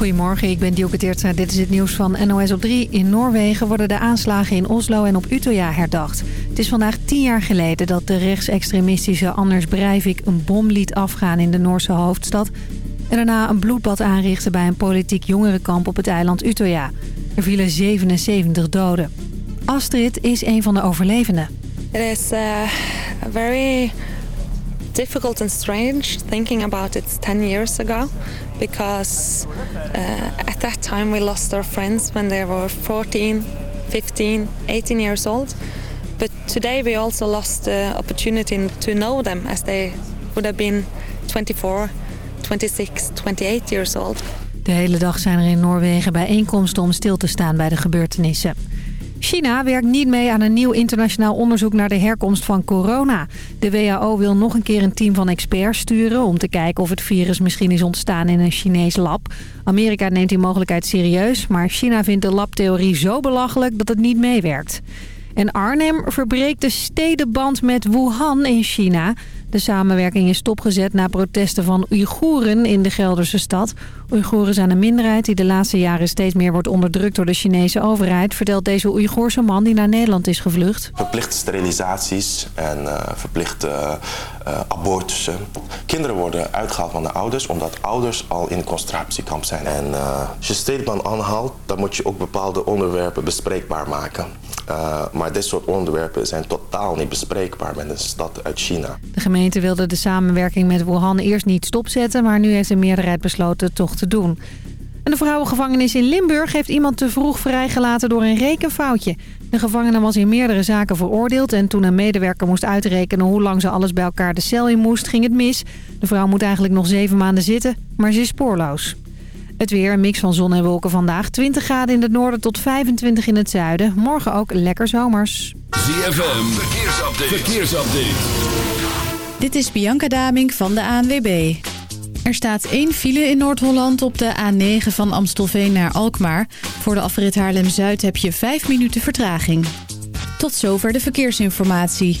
Goedemorgen, ik ben Dielke Teertstra. Dit is het nieuws van NOS op 3. In Noorwegen worden de aanslagen in Oslo en op Utøya herdacht. Het is vandaag tien jaar geleden dat de rechtsextremistische Anders Breivik... een bom liet afgaan in de Noorse hoofdstad... en daarna een bloedbad aanrichtte bij een politiek jongerenkamp op het eiland Utøya. Er vielen 77 doden. Astrid is een van de overlevenden. It is uh, very difficult and strange thinking about it 10 years ago because uh, at that time we lost our friends when they were 14, 15, 18 years old. But today we also lost the opportunity to know them as they would have been 24, 26, 28 years old. De hele dag zijn er in Noorwegen bijeenkomsten om stil te staan bij de gebeurtenissen. China werkt niet mee aan een nieuw internationaal onderzoek naar de herkomst van corona. De WHO wil nog een keer een team van experts sturen... om te kijken of het virus misschien is ontstaan in een Chinees lab. Amerika neemt die mogelijkheid serieus... maar China vindt de labtheorie zo belachelijk dat het niet meewerkt. En Arnhem verbreekt de stedenband met Wuhan in China... De samenwerking is stopgezet na protesten van Oeigoeren in de Gelderse stad. Oeigoeren zijn een minderheid die de laatste jaren steeds meer wordt onderdrukt door de Chinese overheid... vertelt deze Oeigoerse man die naar Nederland is gevlucht. Verplichte sterilisaties en uh, verplichte uh, abortussen. Kinderen worden uitgehaald van de ouders omdat ouders al in een concentratiekamp zijn. En uh, als je stedenband aanhaalt, dan moet je ook bepaalde onderwerpen bespreekbaar maken. Uh, maar dit soort onderwerpen zijn totaal niet bespreekbaar met een stad uit China. De gemeente wilde de samenwerking met Wuhan eerst niet stopzetten... maar nu heeft de meerderheid besloten het toch te doen. En de vrouwengevangenis in Limburg heeft iemand te vroeg vrijgelaten door een rekenfoutje. De gevangene was in meerdere zaken veroordeeld... en toen een medewerker moest uitrekenen hoe lang ze alles bij elkaar de cel in moest, ging het mis. De vrouw moet eigenlijk nog zeven maanden zitten, maar ze is spoorloos. Het weer, een mix van zon en wolken vandaag. 20 graden in het noorden tot 25 in het zuiden. Morgen ook lekker zomers. ZFM, verkeersupdate. verkeersupdate. Dit is Bianca Daming van de ANWB. Er staat één file in Noord-Holland op de A9 van Amstelveen naar Alkmaar. Voor de afrit Haarlem-Zuid heb je 5 minuten vertraging. Tot zover de verkeersinformatie.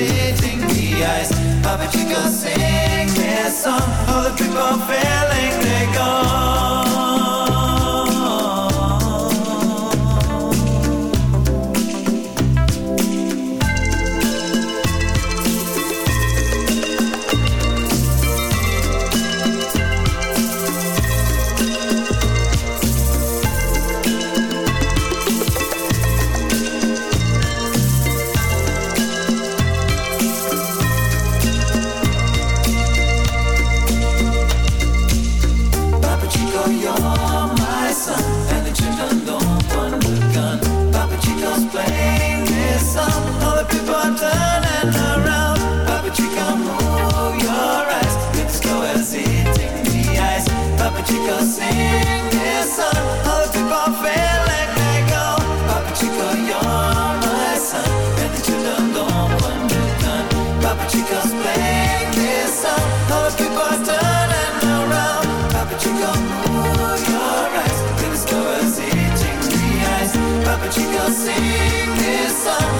visiting the eyes Papa Chico sing their song. All the people feeling they're gone. sing this song.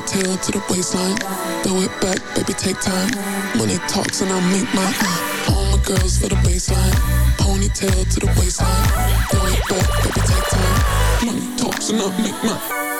ponytail to the waistline. Throw it back, baby, take time. Money talks and I make mine. All my girls for the baseline. Ponytail to the waistline. Throw it back, baby, take time. Money talks and I make mine.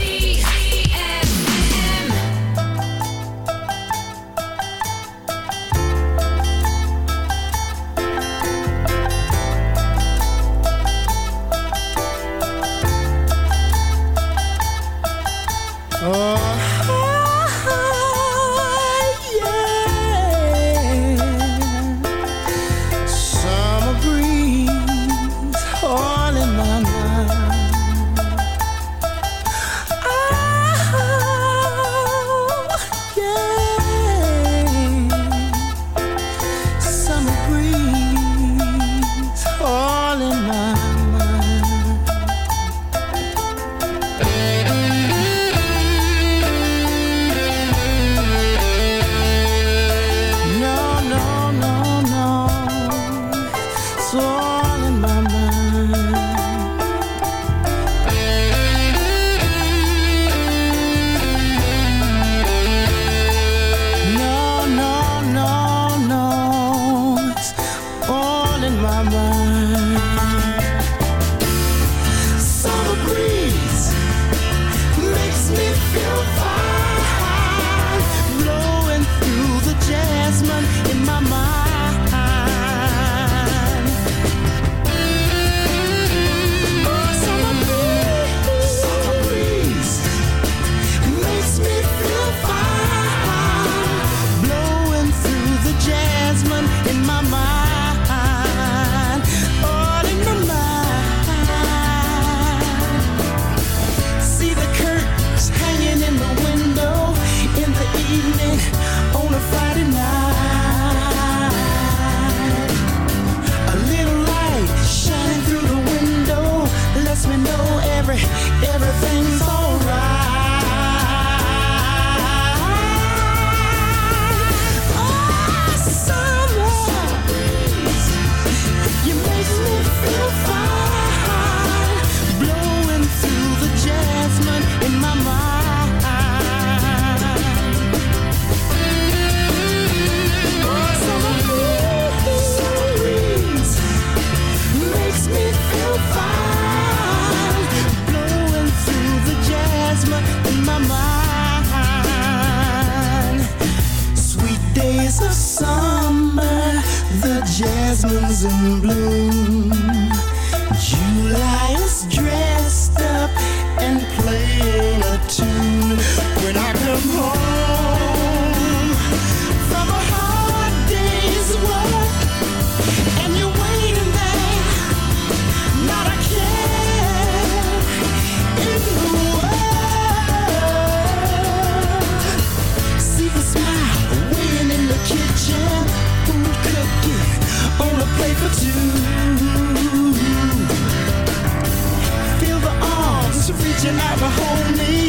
that you never hold me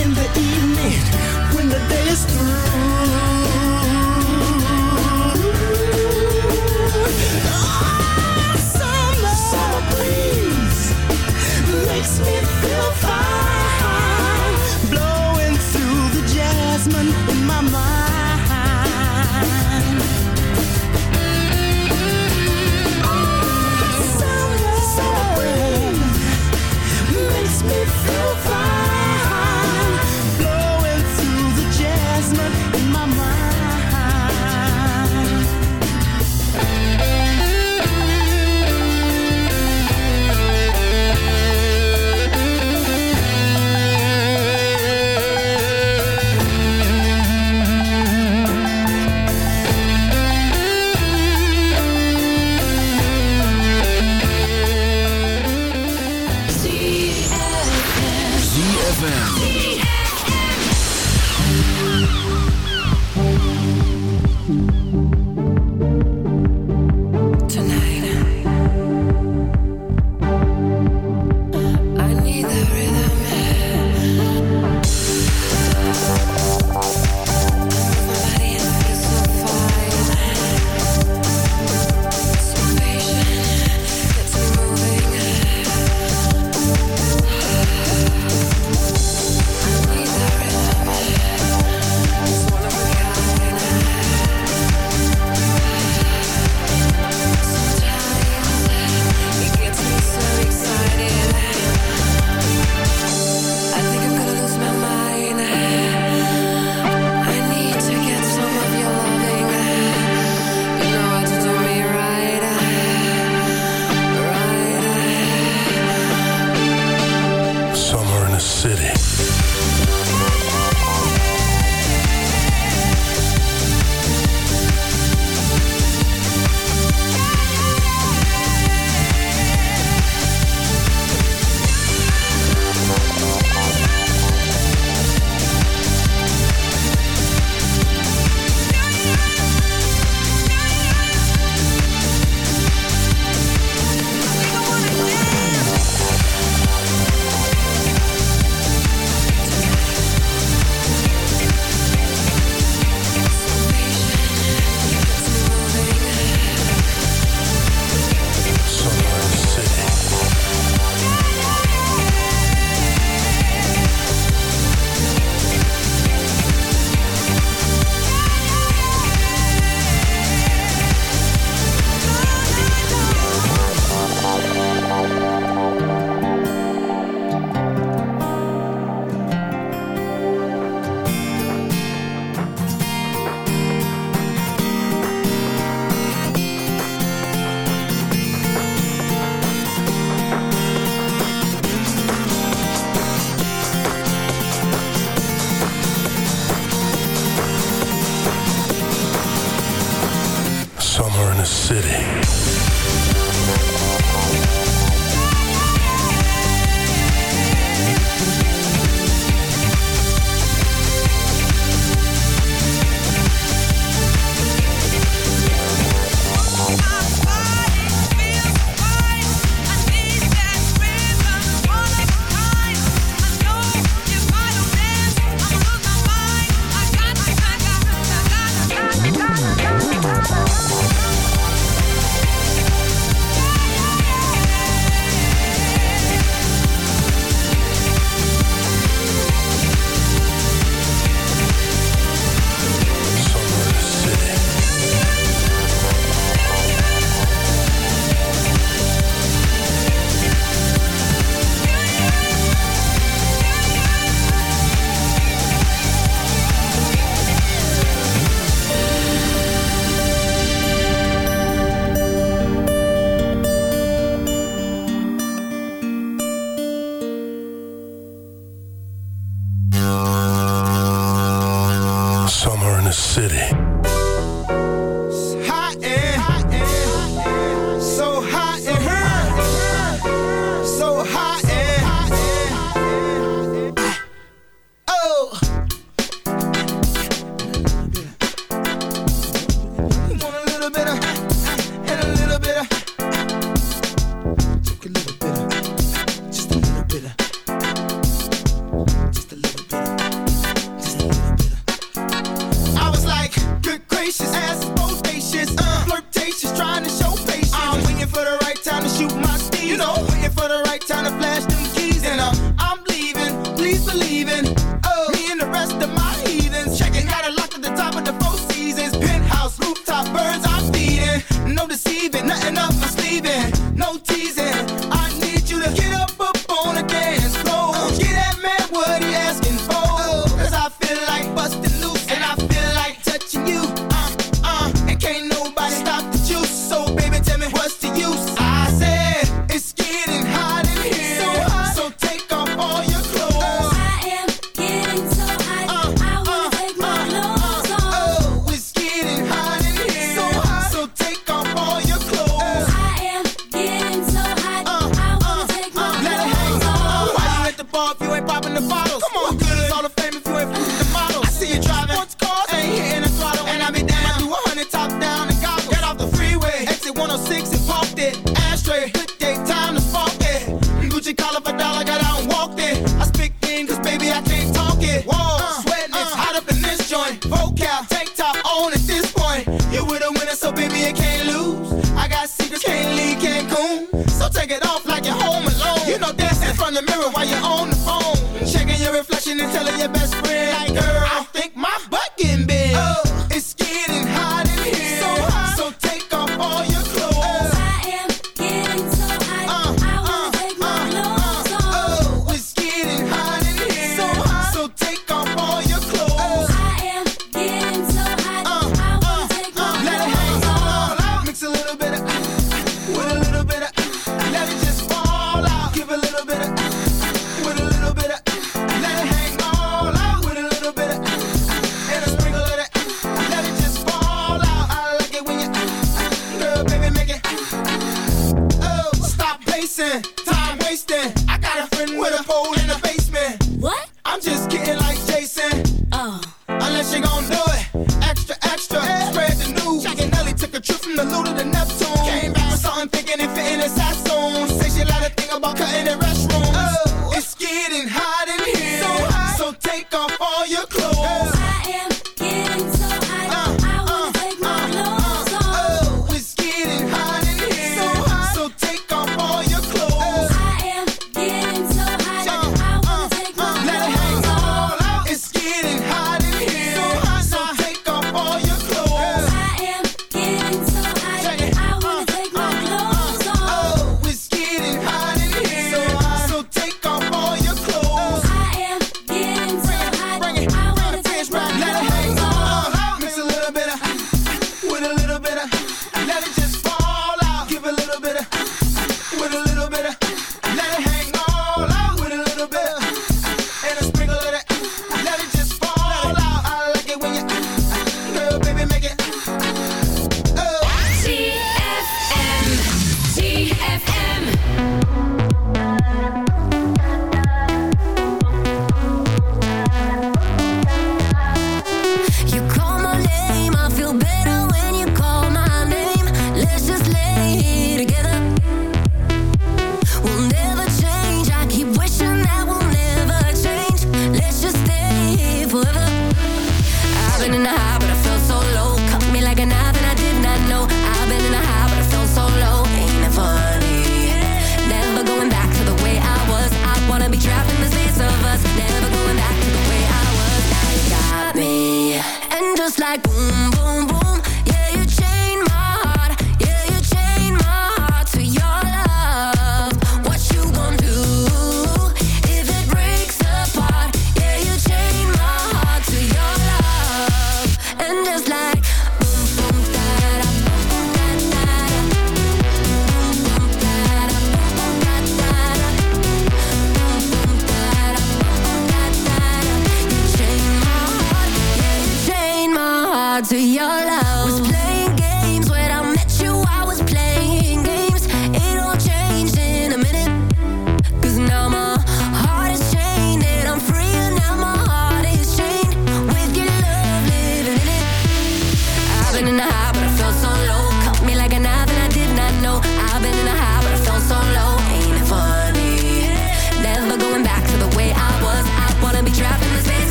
in the evening when the day is through.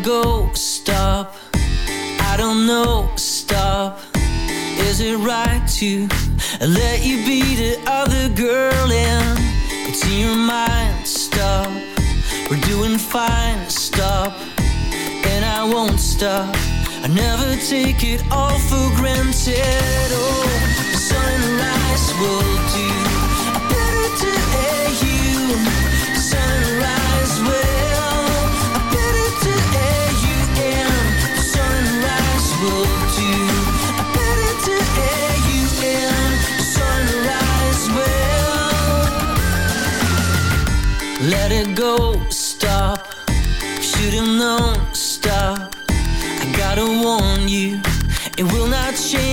Go, stop. I don't know, stop. Is it right to let you be the other girl and it's in your mind, stop. We're doing fine, stop. And I won't stop. I never take it all for granted. Oh, sunrise will do.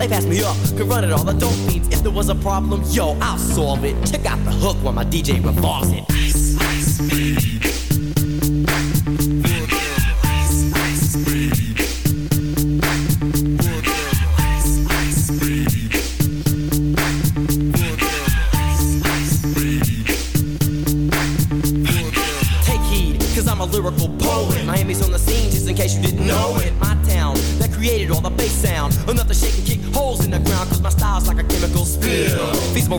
They passed me up, could run it all the dope fiends. If there was a problem, yo, I'll solve it. Check out the hook while my DJ revolves it. Ice, ice, baby. Take heed, I'm a lyrical poet. Miami's on the scene, just in case you didn't know it. My town that created all the bass sound. Enough to shake and kick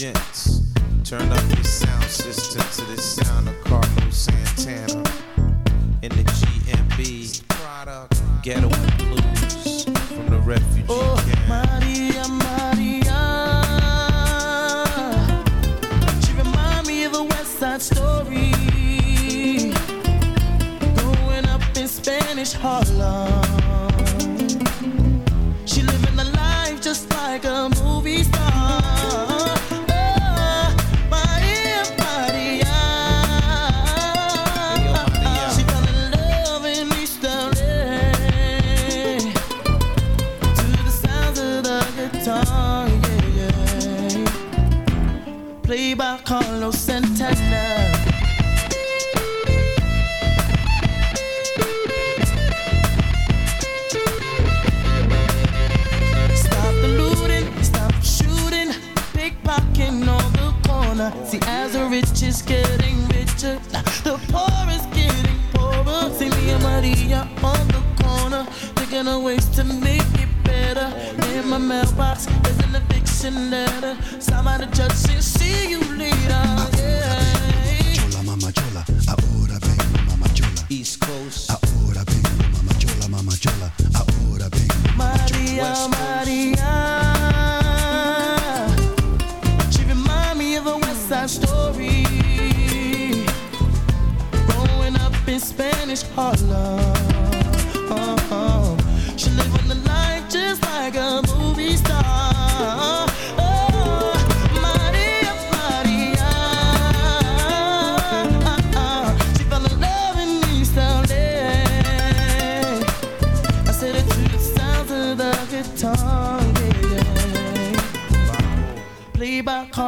Gents, turn up your sound system to the sound of Carlos Santana in the GMB product, Ghetto Blues from the refugee oh, camp. Maria, Maria. She remind me of a West Side Story. Growing up in Spanish Harlem. An eviction letter. Signed by the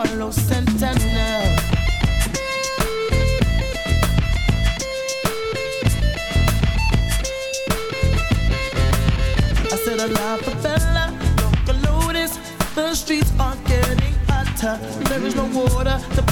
Carlos Santana. I said a la favela, local notice. The streets are getting hotter. There is no water the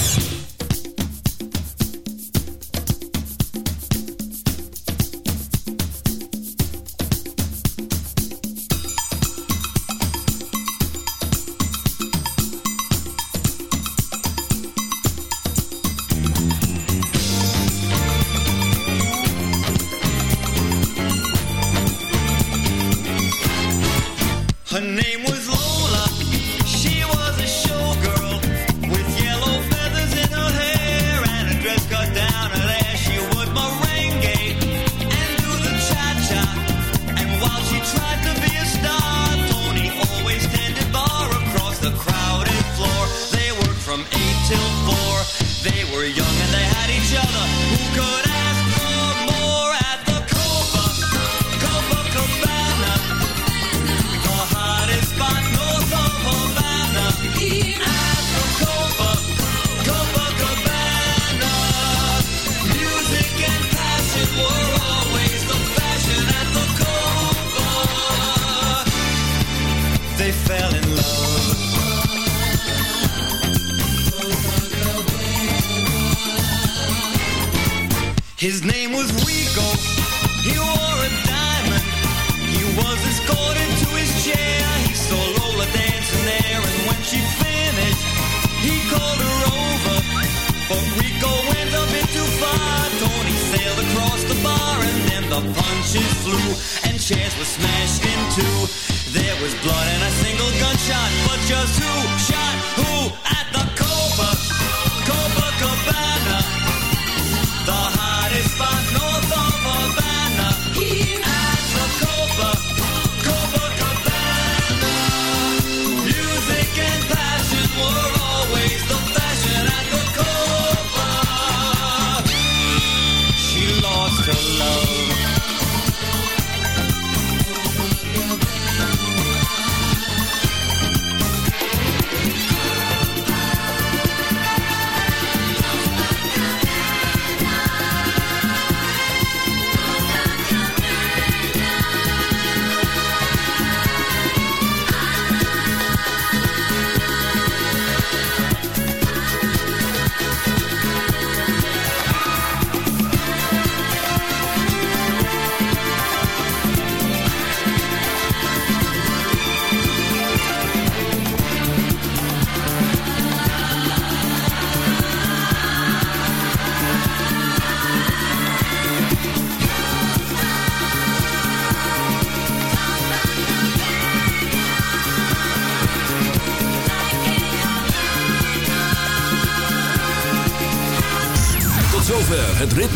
just who